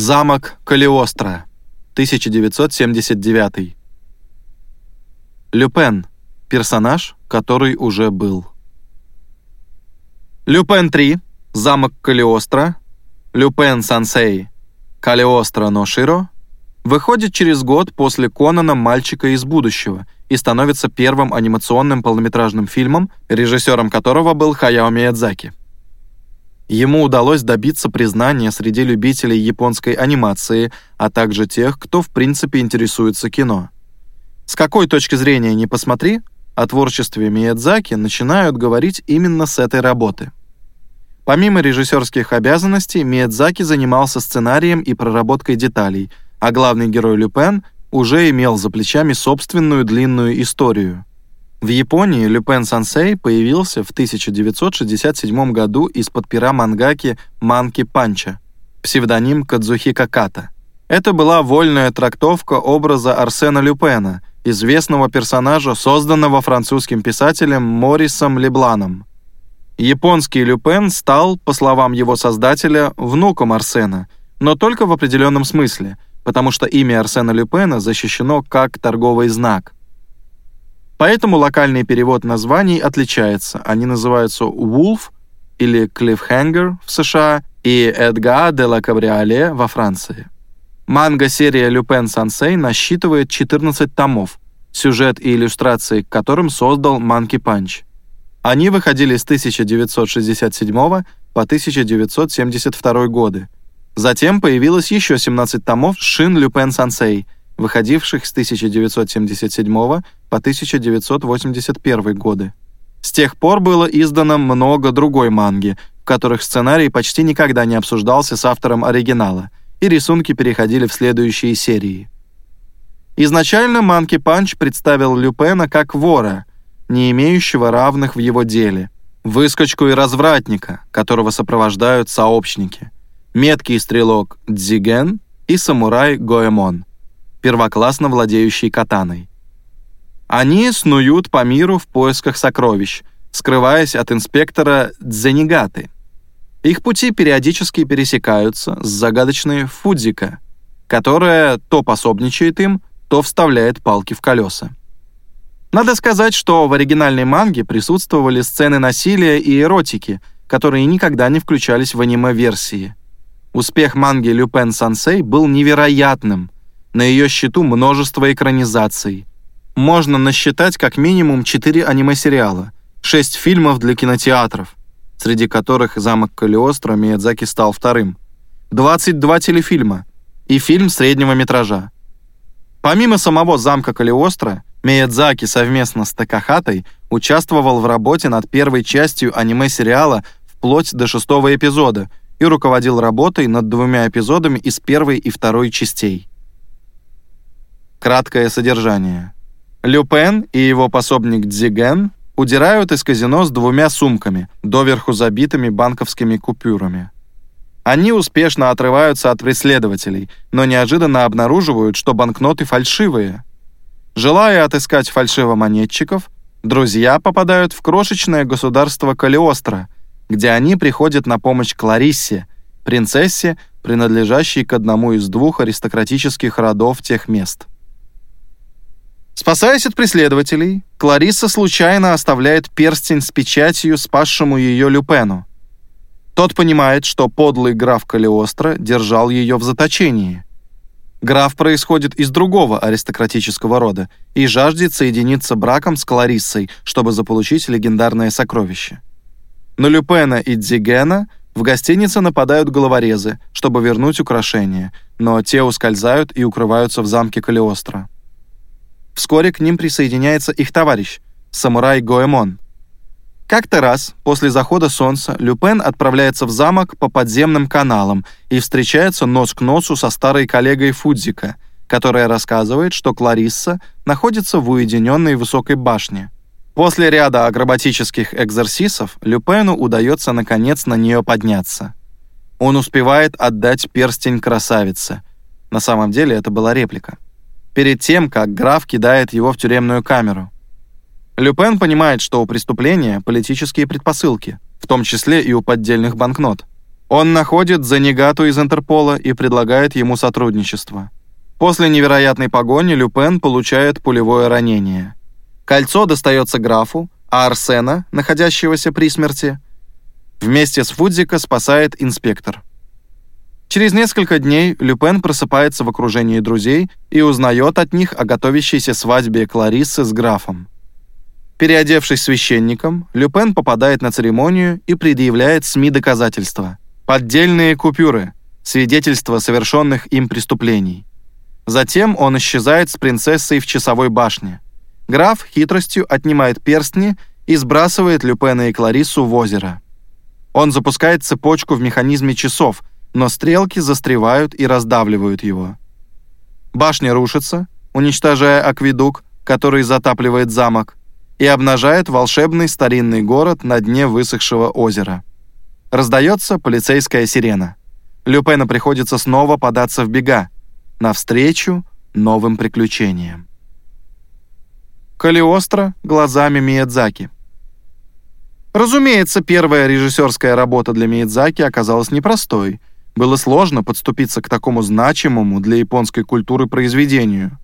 Замок Калиостро, 1979. Люпен. Персонаж, который уже был. Люпен 3. Замок Калиостро. Люпен Сансей. Калиостро но Широ. Выходит через год после Конана «Мальчика из будущего» и становится первым анимационным полнометражным фильмом, режиссером которого был Хаяо Миядзаки. Ему удалось добиться признания среди любителей японской анимации, а также тех, кто в принципе интересуется кино. С какой точки зрения не посмотри, о творчестве Миядзаки начинают говорить именно с этой работы. Помимо режиссерских обязанностей, Миядзаки занимался сценарием и проработкой деталей, а главный герой Люпен уже имел за плечами собственную длинную историю – в Японии Люпен Сансей появился в 1967 году из-под пера мангаки Манки Панча, псевдоним Кадзухи Каката. Это была вольная трактовка образа Арсена Люпена, известного персонажа, созданного французским писателем Морисом Лебланом. Японский Люпен стал, по словам его создателя, внуком Арсена, но только в определенном смысле, потому что имя Арсена Люпена защищено как торговый знак – Поэтому локальный перевод названий отличается. Они называются «Wolf» или «Cliffhanger» в США и «Эдга де ла Кабриоле» во Франции. Манга-серия «Люпен Сансей» насчитывает 14 томов, сюжет и иллюстрации к которым создал Манки Панч. Они выходили с 1967 по 1972 годы. Затем появилось еще 17 томов «Шин Люпен Сансей», выходивших с 1977 по 1981 годы. С тех пор было издано много другой манги, в которых сценарий почти никогда не обсуждался с автором оригинала, и рисунки переходили в следующие серии. Изначально Манки Панч представил Люпена как вора, не имеющего равных в его деле, выскочку и развратника, которого сопровождают сообщники, меткий стрелок Дзиген и самурай Гоэмон – первоклассно владеющий катаной. Они снуют по миру в поисках сокровищ, скрываясь от инспектора Дзенигаты. Их пути периодически пересекаются с загадочной Фудзика, которая то пособничает им, то вставляет палки в колеса. Надо сказать, что в оригинальной манге присутствовали сцены насилия и эротики, которые никогда не включались в аниме-версии. Успех манги «Люпен Сансей» был невероятным – на ее счету множество экранизаций. Можно насчитать как минимум 4 аниме-сериала, 6 фильмов для кинотеатров, среди которых «Замок Калиостро» Миядзаки стал вторым, 22 телефильма и фильм среднего метража. Помимо самого «Замка Калиостро», Миядзаки совместно с Такахатой участвовал в работе над первой частью аниме-сериала вплоть до шестого эпизода и руководил работой над двумя эпизодами из первой и второй частей. Краткое содержание. Люпен и его пособник Дзиген удирают из казино с двумя сумками, доверху забитыми банковскими купюрами. Они успешно отрываются от преследователей, но неожиданно обнаруживают, что банкноты фальшивые. Желая отыскать фальшивомонетчиков, друзья попадают в крошечное государство Калиостро, где они приходят на помощь Клариссе, принцессе, принадлежащей к одному из двух аристократических родов тех мест. Спасаясь от преследователей, Кларисса случайно оставляет перстень с печатью спасшему ее Люпену. Тот понимает, что подлый граф Калиостро держал ее в заточении. Граф происходит из другого аристократического рода и жаждет соединиться браком с Клариссой, чтобы заполучить легендарное сокровище. На Люпена и Дзигена в гостинице нападают головорезы, чтобы вернуть украшения, но те ускользают и укрываются в замке Калиостро. Вскоре к ним присоединяется их товарищ, самурай Гоэмон. Как-то раз, после захода солнца, Люпен отправляется в замок по подземным каналам и встречается нос к носу со старой коллегой Фудзика, которая рассказывает, что Кларисса находится в уединенной высокой башне. После ряда акробатических экзорсисов Люпену удается наконец на нее подняться. Он успевает отдать перстень красавице. На самом деле это была реплика перед тем, как граф кидает его в тюремную камеру. Люпен понимает, что у преступления политические предпосылки, в том числе и у поддельных банкнот. Он находит Занигату из Интерпола и предлагает ему сотрудничество. После невероятной погони Люпен получает пулевое ранение. Кольцо достается графу, а Арсена, находящегося при смерти, вместе с Фудзика спасает инспектор. Через несколько дней Люпен просыпается в окружении друзей и узнает от них о готовящейся свадьбе Клариссы с графом. Переодевшись священником, Люпен попадает на церемонию и предъявляет СМИ доказательства. Поддельные купюры, свидетельства совершенных им преступлений. Затем он исчезает с принцессой в часовой башне. Граф хитростью отнимает перстни и сбрасывает Люпена и Клариссу в озеро. Он запускает цепочку в механизме часов, но стрелки застревают и раздавливают его. Башня рушится, уничтожая акведук, который затапливает замок, и обнажает волшебный старинный город на дне высохшего озера. Раздается полицейская сирена. Люпену приходится снова податься в бега, навстречу новым приключениям. Калиостро глазами Миядзаки. Разумеется, первая режиссерская работа для Миядзаки оказалась непростой, было сложно подступиться к такому значимому для японской культуры произведению.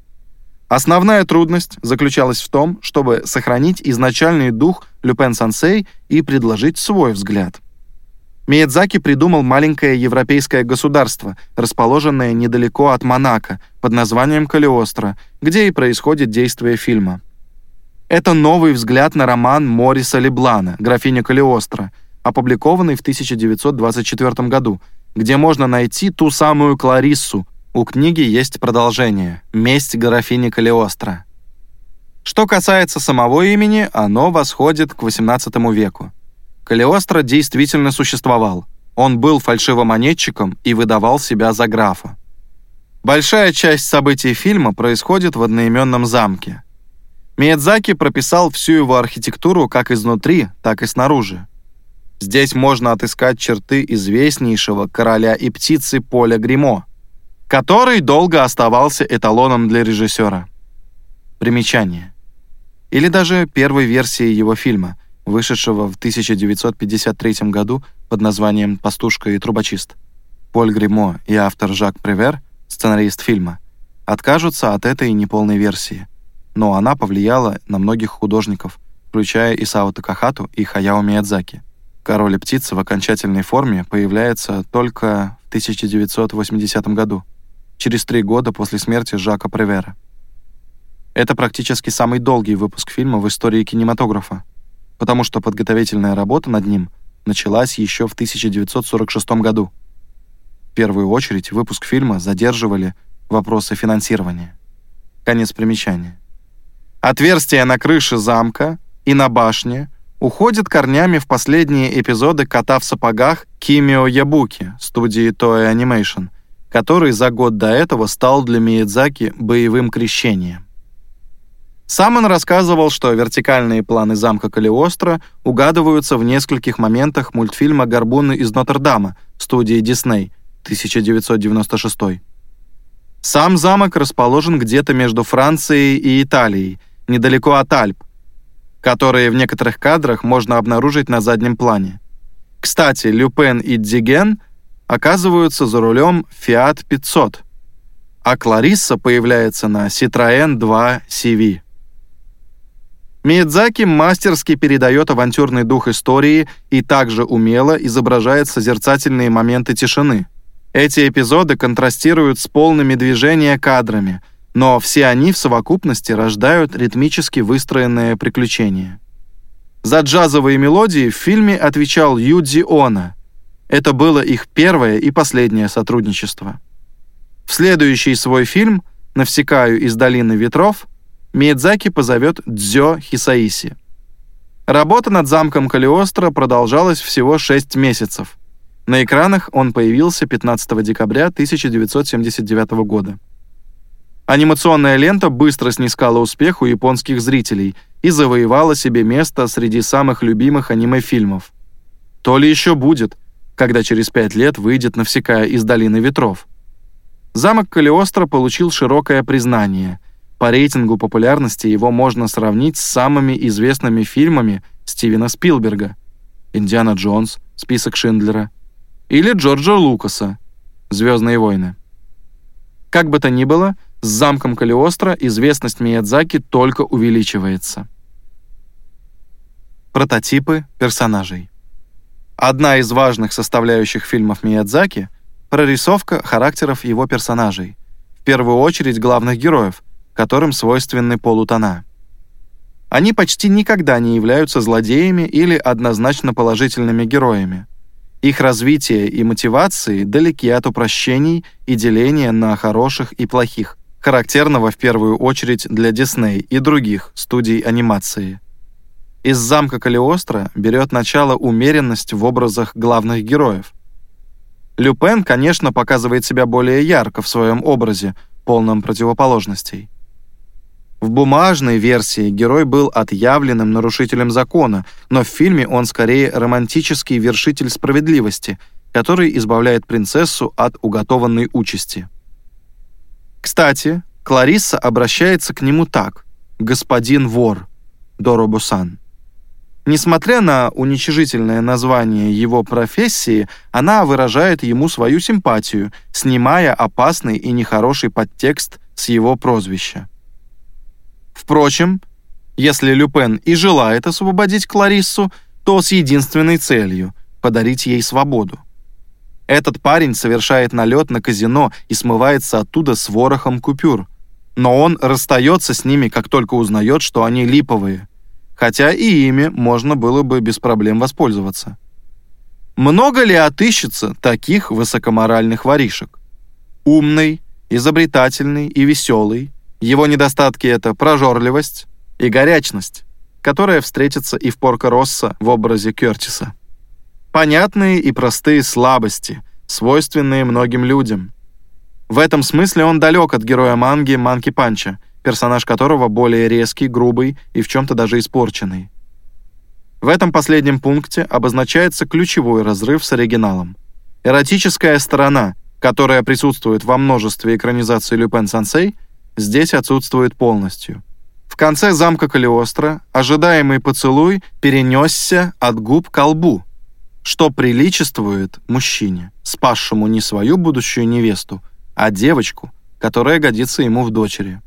Основная трудность заключалась в том, чтобы сохранить изначальный дух Люпен-сансей и предложить свой взгляд. Миядзаки придумал маленькое европейское государство, расположенное недалеко от Монако, под названием Калиостро, где и происходит действие фильма. Это новый взгляд на роман Мориса Леблана «Графиня Калиостро», опубликованный в 1924 году, где можно найти ту самую Клариссу. У книги есть продолжение «Месть графини Калиостро». Что касается самого имени, оно восходит к XVIII веку. Калиостро действительно существовал. Он был фальшивомонетчиком и выдавал себя за графа. Большая часть событий фильма происходит в одноименном замке. Миядзаки прописал всю его архитектуру как изнутри, так и снаружи. Здесь можно отыскать черты известнейшего короля и птицы Поля Гримо, который долго оставался эталоном для режиссера. Примечание. Или даже первой версии его фильма, вышедшего в 1953 году под названием «Пастушка и трубочист». Поль Гримо и автор Жак Превер, сценарист фильма, откажутся от этой неполной версии, но она повлияла на многих художников, включая Исао Такахату и Хаяо Миядзаки. Король и птица в окончательной форме появляется только в 1980 году, через три года после смерти Жака Превера. Это практически самый долгий выпуск фильма в истории кинематографа, потому что подготовительная работа над ним началась еще в 1946 году. В первую очередь выпуск фильма задерживали вопросы финансирования. Конец примечания. Отверстия на крыше замка и на башне уходит корнями в последние эпизоды «Кота в сапогах» Кимио Ябуки студии Toei Animation, который за год до этого стал для Миядзаки боевым крещением. Сам он рассказывал, что вертикальные планы замка Калиостро угадываются в нескольких моментах мультфильма «Горбуны из Нотр-Дама» студии Дисней 1996. Сам замок расположен где-то между Францией и Италией, недалеко от Альп, которые в некоторых кадрах можно обнаружить на заднем плане. Кстати, Люпен и Диген оказываются за рулем Fiat 500, а Кларисса появляется на Citroën 2 CV. Миядзаки мастерски передает авантюрный дух истории и также умело изображает созерцательные моменты тишины. Эти эпизоды контрастируют с полными движения кадрами – но все они в совокупности рождают ритмически выстроенное приключение. За джазовые мелодии в фильме отвечал Юдзи Она. Это было их первое и последнее сотрудничество. В следующий свой фильм «Навсекаю из долины ветров» Миядзаки позовет Дзё Хисаиси. Работа над замком Калиостро продолжалась всего 6 месяцев. На экранах он появился 15 декабря 1979 года. Анимационная лента быстро снискала успех у японских зрителей и завоевала себе место среди самых любимых аниме-фильмов. То ли еще будет, когда через пять лет выйдет «Навсекая из долины ветров». «Замок Калиостро» получил широкое признание. По рейтингу популярности его можно сравнить с самыми известными фильмами Стивена Спилберга. «Индиана Джонс», «Список Шиндлера», или Джорджа Лукаса «Звездные войны». Как бы то ни было, с замком Калиостро известность Миядзаки только увеличивается. Прототипы персонажей. Одна из важных составляющих фильмов Миядзаки — прорисовка характеров его персонажей, в первую очередь главных героев, которым свойственны полутона. Они почти никогда не являются злодеями или однозначно положительными героями. Их развитие и мотивации далеки от упрощений и деления на хороших и плохих, характерного в первую очередь для Дисней и других студий анимации. Из замка Калиостро берет начало умеренность в образах главных героев. Люпен, конечно, показывает себя более ярко в своем образе, полном противоположностей. В бумажной версии герой был отъявленным нарушителем закона, но в фильме он скорее романтический вершитель справедливости, который избавляет принцессу от уготованной участи. Кстати, Кларисса обращается к нему так «господин вор» Доробусан. Несмотря на уничижительное название его профессии, она выражает ему свою симпатию, снимая опасный и нехороший подтекст с его прозвища. Впрочем, если Люпен и желает освободить Клариссу, то с единственной целью — подарить ей свободу. Этот парень совершает налет на казино и смывается оттуда с ворохом купюр. Но он расстается с ними, как только узнает, что они липовые. Хотя и ими можно было бы без проблем воспользоваться. Много ли отыщется таких высокоморальных воришек? Умный, изобретательный и веселый, его недостатки — это прожорливость и горячность, которая встретится и в Порко Росса в образе Кертиса. Понятные и простые слабости, свойственные многим людям. В этом смысле он далек от героя манги Манки Панча, персонаж которого более резкий, грубый и в чем-то даже испорченный. В этом последнем пункте обозначается ключевой разрыв с оригиналом. Эротическая сторона, которая присутствует во множестве экранизаций Люпен Сансей — здесь отсутствует полностью. В конце замка Калиостро ожидаемый поцелуй перенесся от губ к лбу, что приличествует мужчине, спасшему не свою будущую невесту, а девочку, которая годится ему в дочери.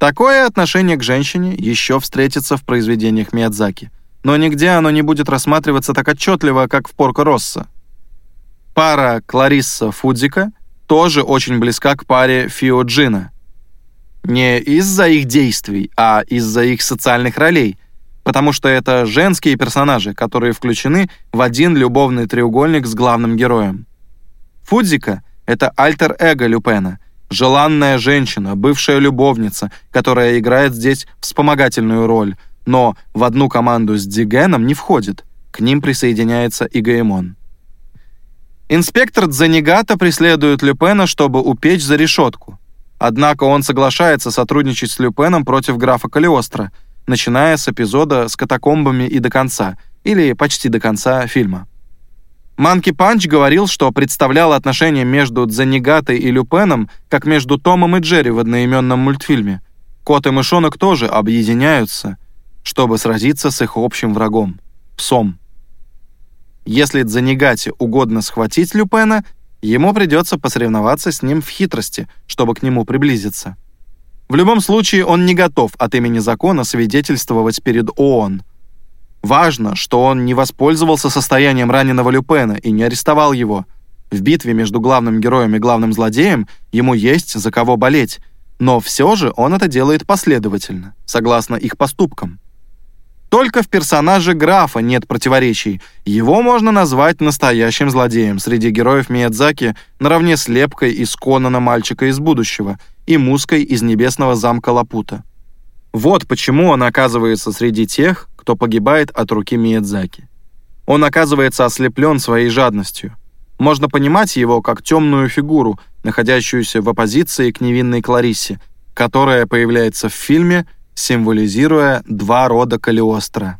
Такое отношение к женщине еще встретится в произведениях Миядзаки, но нигде оно не будет рассматриваться так отчетливо, как в Порко Росса. Пара Кларисса Фудзика тоже очень близка к паре Фио Джина – не из-за их действий, а из-за их социальных ролей, потому что это женские персонажи, которые включены в один любовный треугольник с главным героем. Фудзика — это альтер-эго Люпена, желанная женщина, бывшая любовница, которая играет здесь вспомогательную роль, но в одну команду с Дигеном не входит, к ним присоединяется и Гаэмон. Инспектор Дзанигата преследует Люпена, чтобы упечь за решетку. Однако он соглашается сотрудничать с Люпеном против графа Калиостро, начиная с эпизода с катакомбами и до конца, или почти до конца фильма. Манки Панч говорил, что представлял отношения между Дзенигатой и Люпеном, как между Томом и Джерри в одноименном мультфильме. Кот и мышонок тоже объединяются, чтобы сразиться с их общим врагом — псом. Если Дзенигате угодно схватить Люпена, Ему придется посоревноваться с ним в хитрости, чтобы к нему приблизиться. В любом случае, он не готов от имени закона свидетельствовать перед ООН. Важно, что он не воспользовался состоянием раненого Люпена и не арестовал его. В битве между главным героем и главным злодеем ему есть за кого болеть, но все же он это делает последовательно, согласно их поступкам. Только в персонаже графа нет противоречий. Его можно назвать настоящим злодеем среди героев Миядзаки наравне с Лепкой из Конана «Мальчика из будущего» и Муской из «Небесного замка Лапута». Вот почему он оказывается среди тех, кто погибает от руки Миядзаки. Он оказывается ослеплен своей жадностью. Можно понимать его как темную фигуру, находящуюся в оппозиции к невинной Клариссе, которая появляется в фильме – символизируя два рода Калиостро.